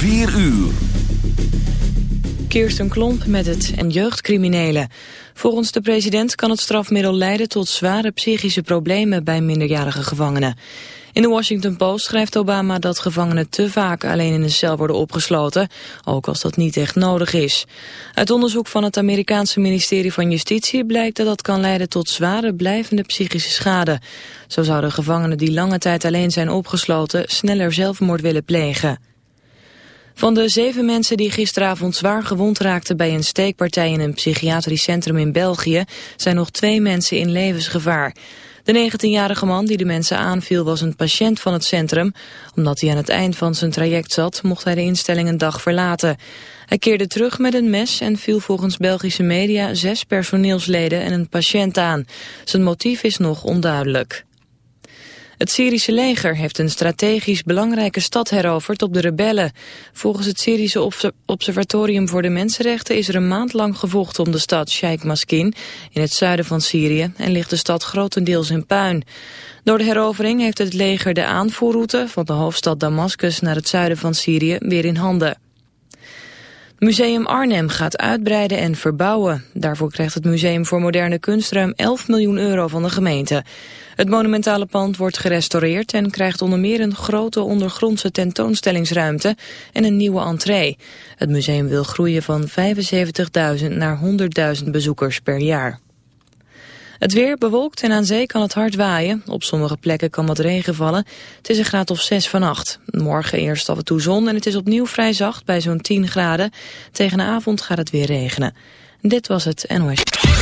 4 uur. Kirsten Klomp met het en jeugdcriminelen. Volgens de president kan het strafmiddel leiden tot zware psychische problemen bij minderjarige gevangenen. In de Washington Post schrijft Obama dat gevangenen te vaak alleen in een cel worden opgesloten, ook als dat niet echt nodig is. Uit onderzoek van het Amerikaanse ministerie van Justitie blijkt dat dat kan leiden tot zware blijvende psychische schade. Zo zouden gevangenen die lange tijd alleen zijn opgesloten sneller zelfmoord willen plegen. Van de zeven mensen die gisteravond zwaar gewond raakten bij een steekpartij in een psychiatrisch centrum in België zijn nog twee mensen in levensgevaar. De 19-jarige man die de mensen aanviel was een patiënt van het centrum. Omdat hij aan het eind van zijn traject zat, mocht hij de instelling een dag verlaten. Hij keerde terug met een mes en viel volgens Belgische media zes personeelsleden en een patiënt aan. Zijn motief is nog onduidelijk. Het Syrische leger heeft een strategisch belangrijke stad heroverd op de rebellen. Volgens het Syrische Observatorium voor de Mensenrechten is er een maand lang gevochten om de stad Sheikh Maskin in het zuiden van Syrië en ligt de stad grotendeels in puin. Door de herovering heeft het leger de aanvoerroute van de hoofdstad Damascus naar het zuiden van Syrië weer in handen. Museum Arnhem gaat uitbreiden en verbouwen. Daarvoor krijgt het Museum voor Moderne Kunst ruim 11 miljoen euro van de gemeente. Het monumentale pand wordt gerestaureerd en krijgt onder meer een grote ondergrondse tentoonstellingsruimte en een nieuwe entree. Het museum wil groeien van 75.000 naar 100.000 bezoekers per jaar. Het weer bewolkt en aan zee kan het hard waaien. Op sommige plekken kan wat regen vallen. Het is een graad of 6 van 8. Morgen eerst af en toe zon en het is opnieuw vrij zacht bij zo'n 10 graden. Tegen de avond gaat het weer regenen. Dit was het NOS.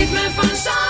ritme van zand.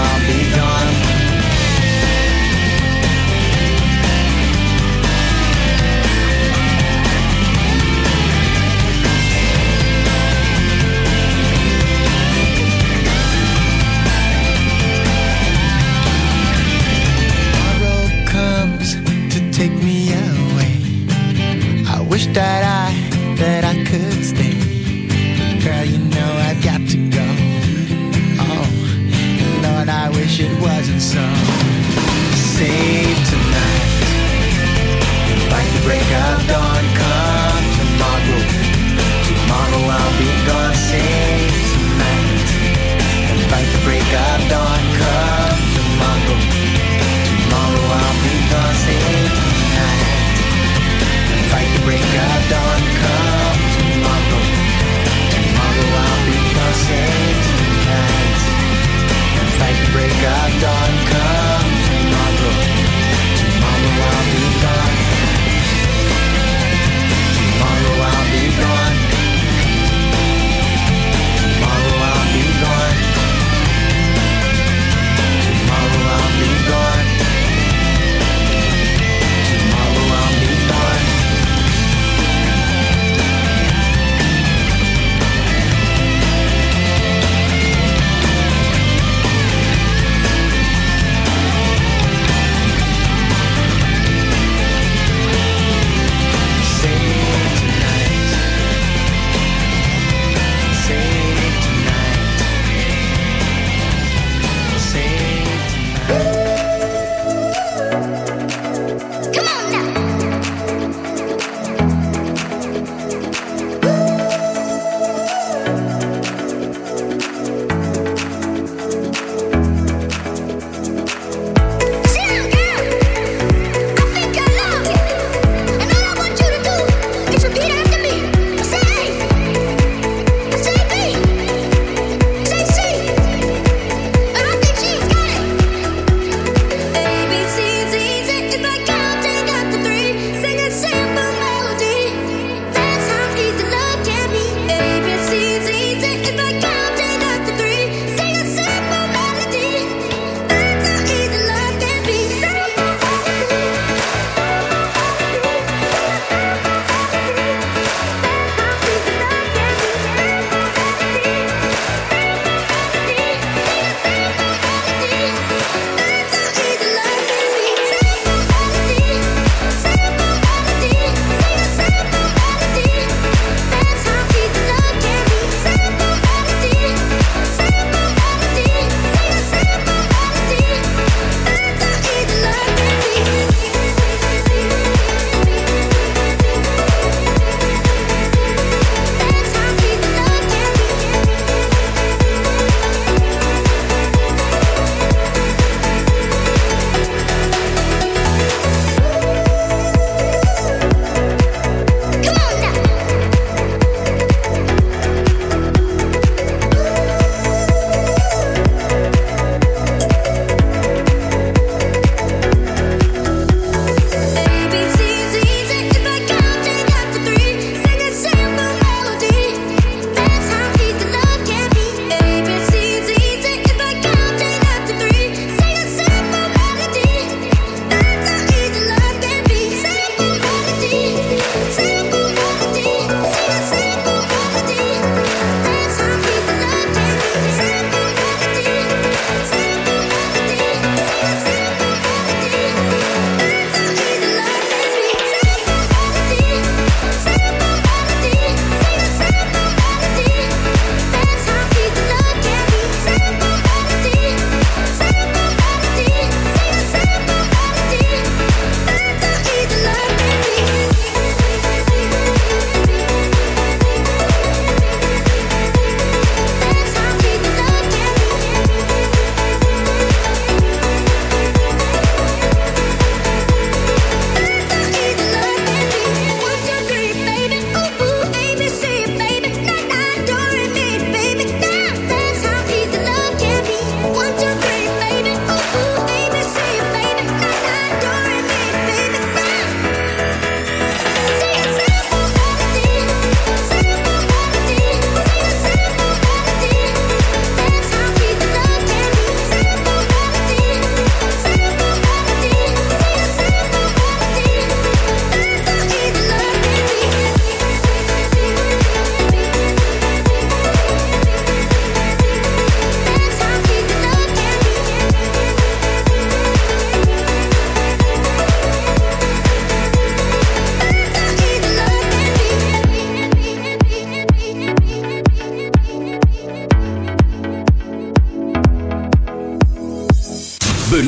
I'll be gone.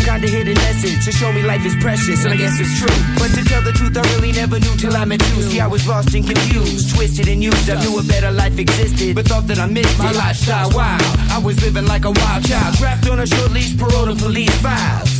Some kind of hidden message to show me life is precious, and I guess it's true. But to tell the truth, I really never knew till I met you. See, I was lost and confused, twisted and used. I knew a better life existed, but thought that I missed my lifestyle. Wild, I was living like a wild child, trapped on a short leash, parole to police files.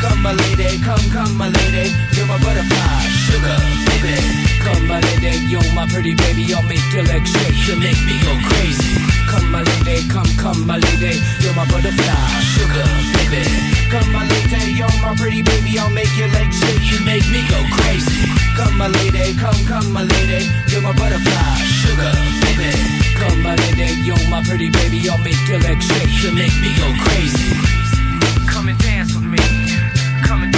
Come my lady, come, come my lady. You're my butterfly, sugar, baby. Come my lady, you're my pretty baby. I'll make your legs shake. You make me go crazy. Come my lady, come, come my lady. You're my butterfly, sugar, baby. Come my lady, you're my pretty baby. I'll make your legs shake. You make me go crazy. Come my lady, come, come my lady. You're my butterfly, sugar, baby. Come my lady, you're my pretty baby. I'll make your legs shake. You make me go crazy. Come and dance with me. Come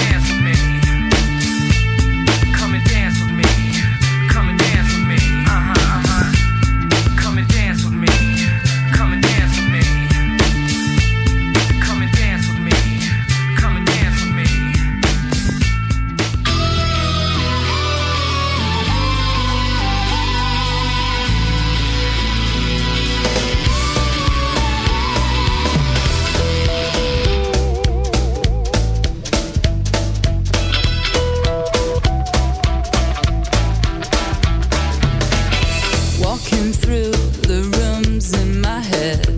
my head.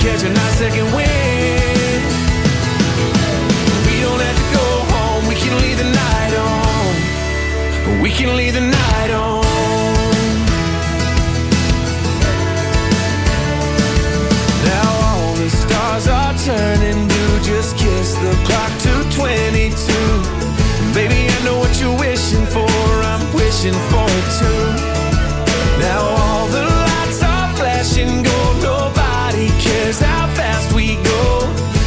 catching our second wind. We don't have to go home, we can leave the night on. We can leave the night on. Now all the stars are turning.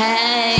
G.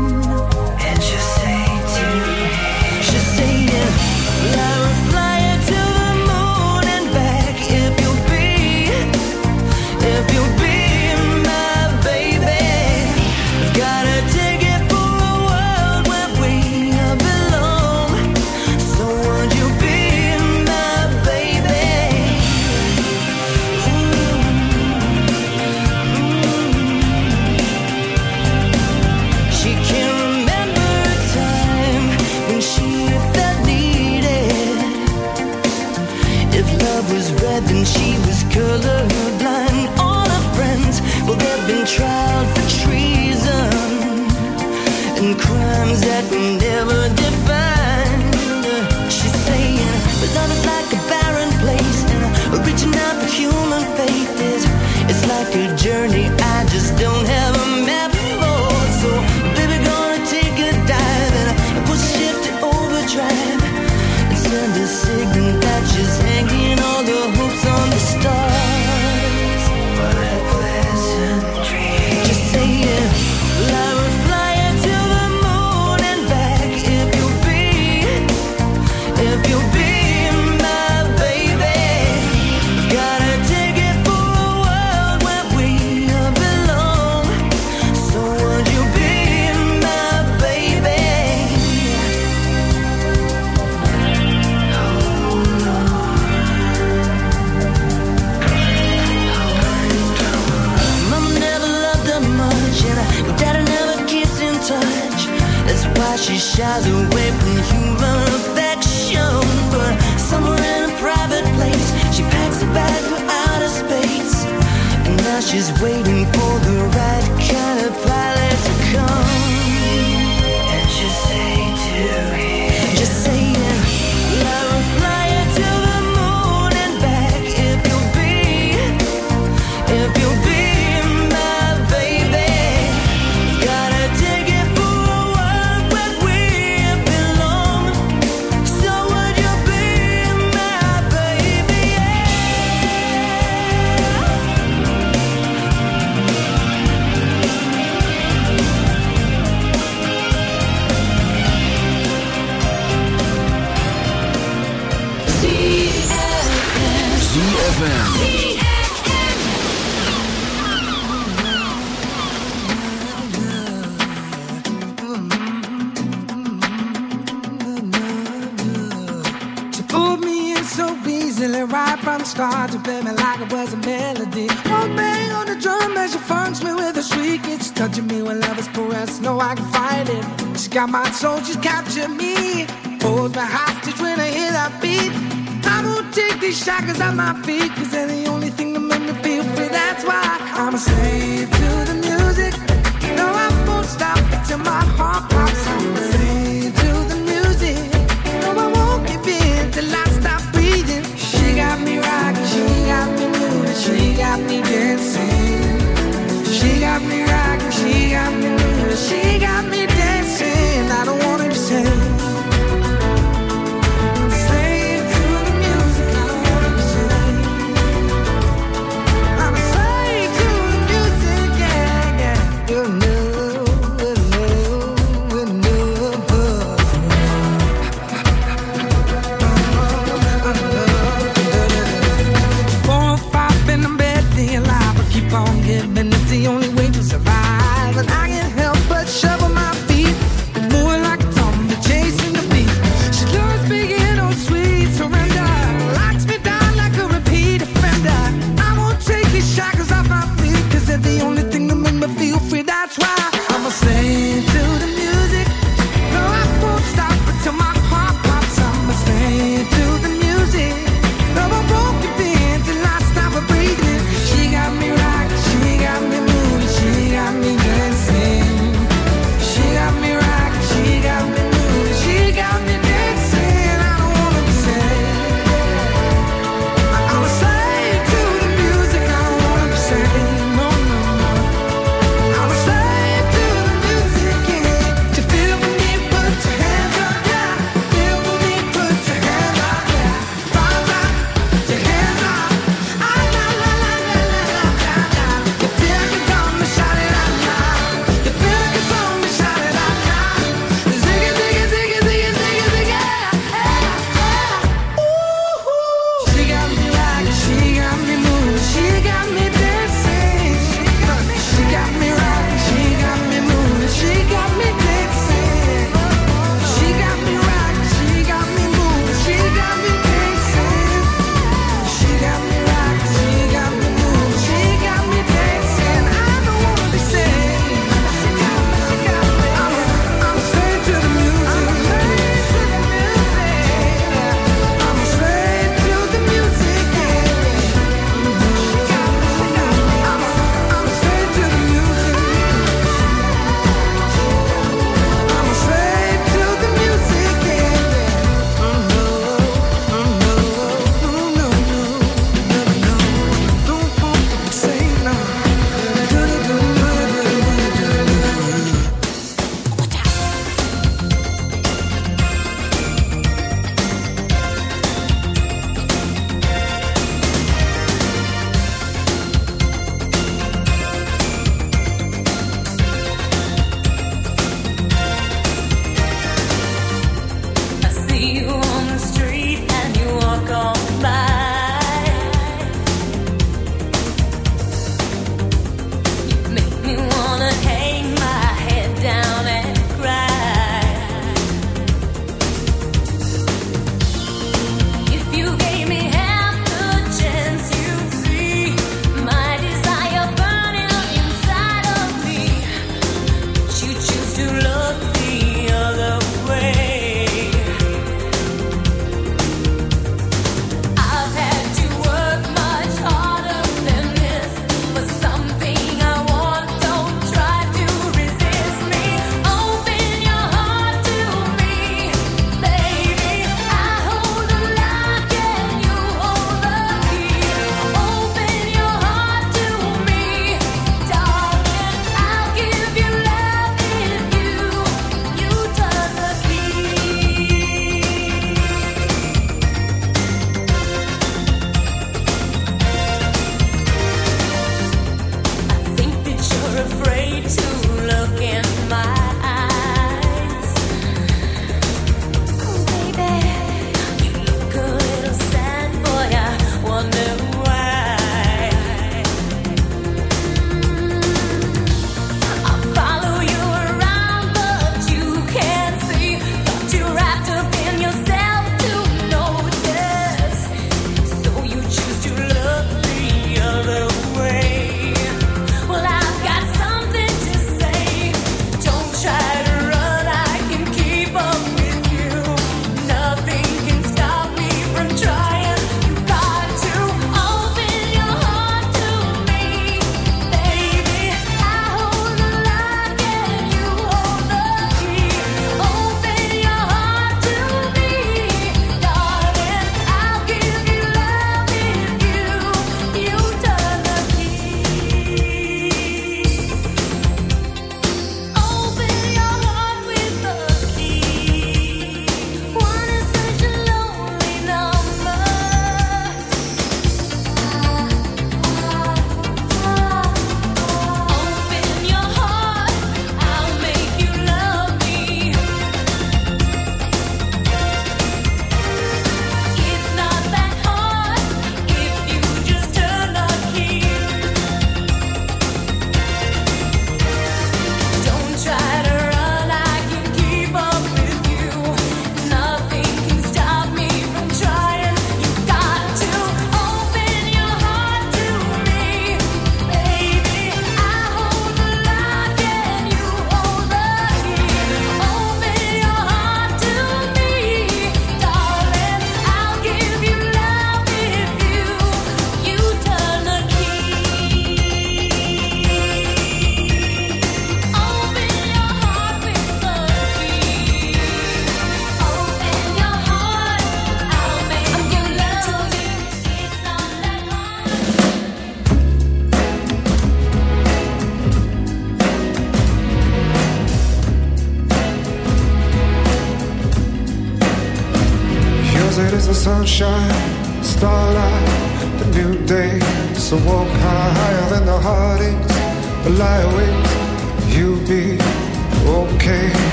Hey. soldiers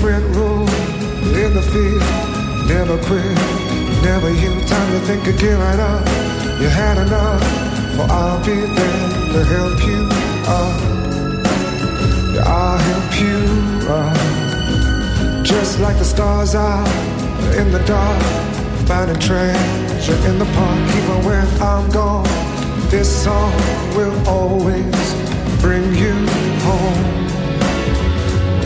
sprint rule in the field. Never quit, never you. Time to think of gearing up. You had enough, for I'll be there to help you up. Yeah, I'll help you up. Just like the stars out in the dark, finding treasure in the park. Even when I'm gone, this song will always bring you home